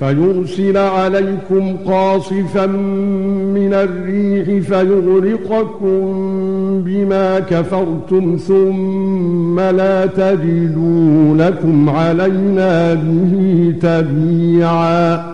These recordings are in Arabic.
فيرسل عليكم قاصفا من الريح فيغرقكم بما كفرتم ثم لا تجدوا لكم علينا به تبيعا.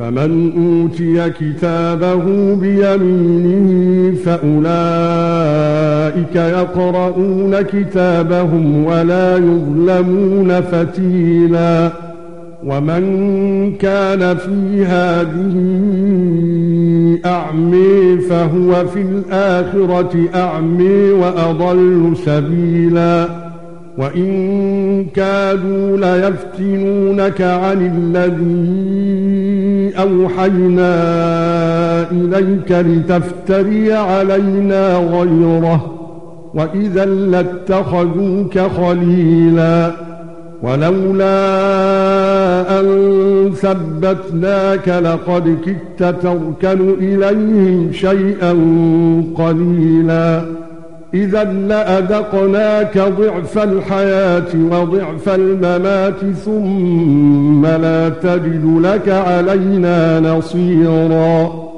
فمن أوتي كتابه بيمينه فأولئك يقرؤون كتابهم ولا يظلمون فتيلا. ومن كان في هذه اعمي فهو في الآخرة اعمي وأضل سبيلا. وإن كادوا ليفتنونك عن الذي أوحينا إليك لتفتري علينا غيره وإذا لاتخذوك خليلا ولولا أن ثبتناك لقد كدت تركن إليهم شيئا قليلا. إذا لأذقناك ضعف الحياة وضعف الممات ثم لا تجد لك علينا نصيرا.